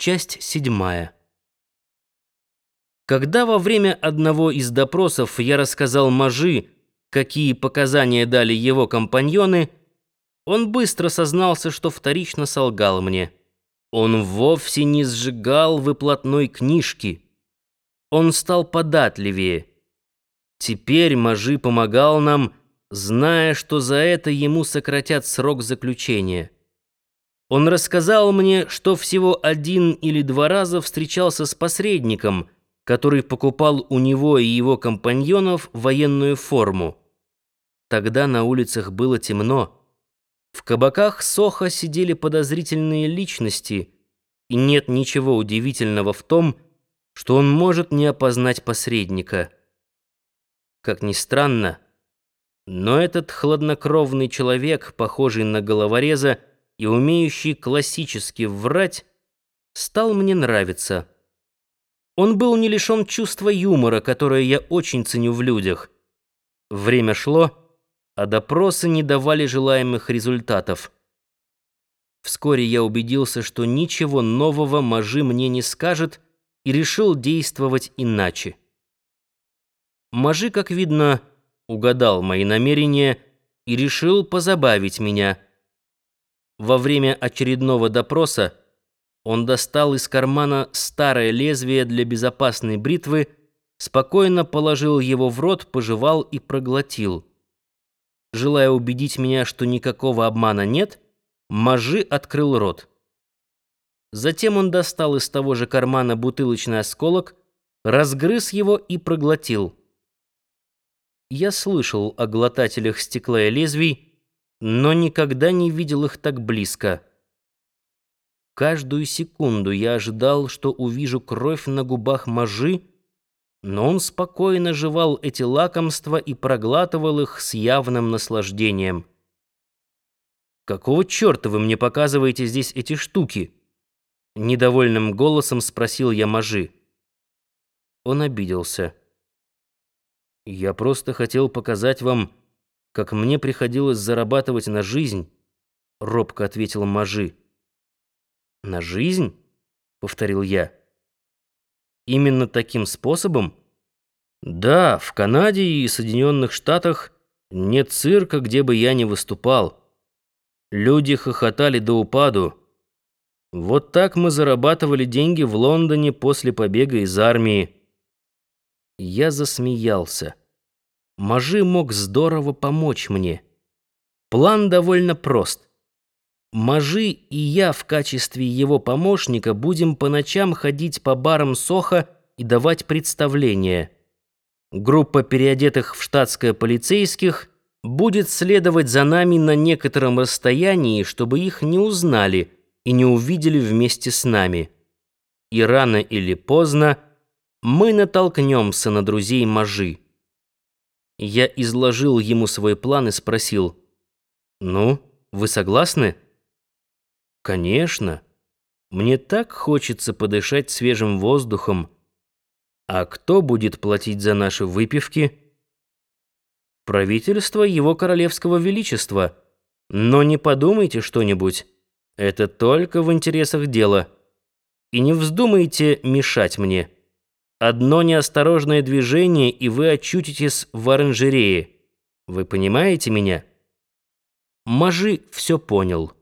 Часть седьмая. Когда во время одного из допросов я рассказал Мажи, какие показания дали его компаньоны, он быстро сознался, что вторично солгал мне. Он вовсе не сжигал выплатной книжки. Он стал податливее. Теперь Мажи помогал нам, зная, что за это ему сократят срок заключения. Он рассказал мне, что всего один или два раза встречался с посредником, который покупал у него и его компаньонов военную форму. Тогда на улицах было темно. В кабаках Соха сидели подозрительные личности, и нет ничего удивительного в том, что он может не опознать посредника. Как ни странно, но этот хладнокровный человек, похожий на головореза, и умеющий классически врать, стал мне нравиться. Он был не лишен чувства юмора, которое я очень ценю в людях. Время шло, а допросы не давали желаемых результатов. Вскоре я убедился, что ничего нового Мажи мне не скажет, и решил действовать иначе. Мажи, как видно, угадал мои намерения и решил позабавить меня — во время очередного допроса он достал из кармана старое лезвие для безопасной бритвы, спокойно положил его в рот, пожевал и проглотил. Желая убедить меня, что никакого обмана нет, Мажи открыл рот. Затем он достал из того же кармана бутылочный осколок, разгрыз его и проглотил. Я слышал о глотателях стекла и лезвий, но никогда не видел их так близко. Каждую секунду я ожидал, что увижу кровь на губах Мажи, но он спокойно жевал эти лакомства и проглатывал их с явным наслаждением. «Какого черта вы мне показываете здесь эти штуки?» Недовольным голосом спросил я Мажи. Он обиделся. «Я просто хотел показать вам, как мне приходилось зарабатывать на жизнь, робко ответил Мажи. На жизнь? повторил я. Именно таким способом? Да, в Канаде и Соединенных Штатах нет цирка, где бы я ни выступал. Люди хохотали до упаду. Вот так мы зарабатывали деньги в Лондоне после побега из армии. Я засмеялся. Мажи мог здорово помочь мне. План довольно прост. Мажи и я в качестве его помощника будем по ночам ходить по барам Соха и давать представления. Группа переодетых в штатское полицейских будет следовать за нами на некотором расстоянии, чтобы их не узнали и не увидели вместе с нами. И рано или поздно мы натолкнемся на друзей Мажи. Я изложил ему свой план и спросил. «Ну, вы согласны?» «Конечно. Мне так хочется подышать свежим воздухом. А кто будет платить за наши выпивки?» «Правительство Его Королевского Величества. Но не подумайте что-нибудь. Это только в интересах дела. И не вздумайте мешать мне». Одно неосторожное движение, и вы очутитесь в оранжерее. Вы понимаете меня? Мажи все понял.